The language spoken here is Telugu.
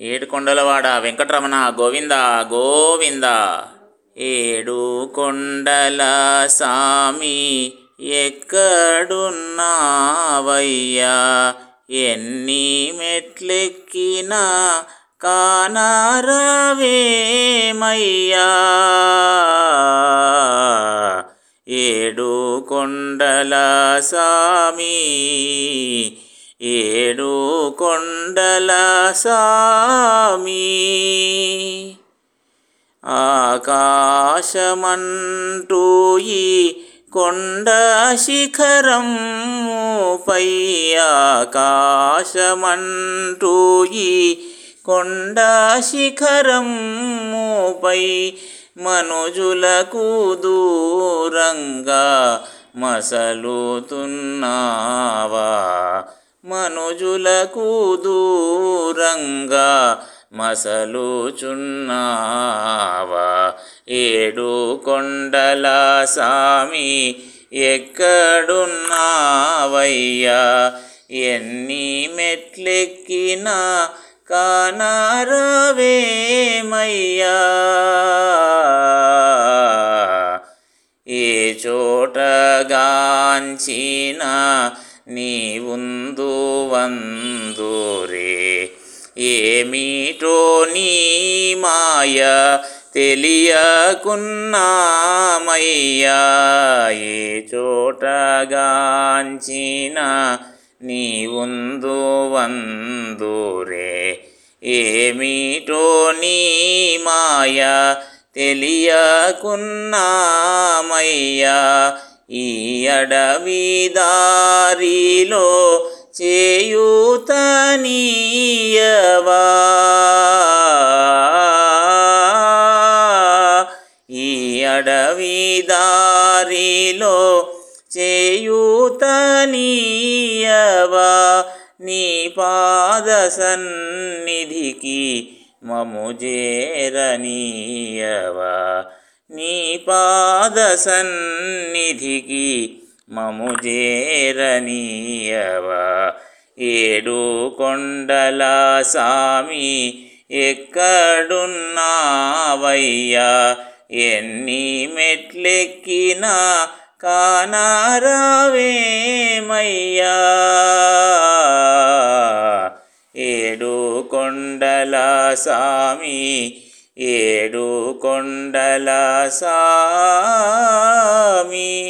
ఏడుకొండలవాడ వెంకటరమణ గోవింద గోవింద. ఏడు కొండల సామి ఎక్కడున్నావయ్యా? ఎన్ని మెట్లెక్కినా కానారవేమయ్యా? ఏడు కొండల సామి ఏడు కొండల సామి ఆకాశమంటూ ఈ కొండ శిఖరముపై ఆకాశమంటూ ఈ కొండ శిఖరం పై మనుజులకు దూరంగా మసలుతున్నావా? మనుజులకు దూరంగా మసలుచున్నావా? ఏడు కొండల సామి ఎక్కడున్నావయ్యా? ఎన్ని మెట్లెక్కినా కానారవేమయ్యా? ఏ చోటగాంచిన నీవుందు వందురే ఏమిటో నీ మాయ తెలియకున్నామయ్యా ఏ చోటగాంచిన నీవుందు వందురే ఏమిటో నీ మాయ తెలియకున్నామయ్యా ఈ అడవిదా వారిలో చేయూతనీయవా? ఈ అడవి దారిలో చేయూతనీయవా? నీ పాద సన్నిధికి మము చేరనీయవా? నీ పాద సన్నిధికి మము చేరనీయవా ఏడు కొండల సామి ఎక్కడున్నావయ్యా? ఎన్ని మెట్లెక్కినా కానారావేమయ్యా? ఏడు కొండల సామి ఏడు కొండల సామి.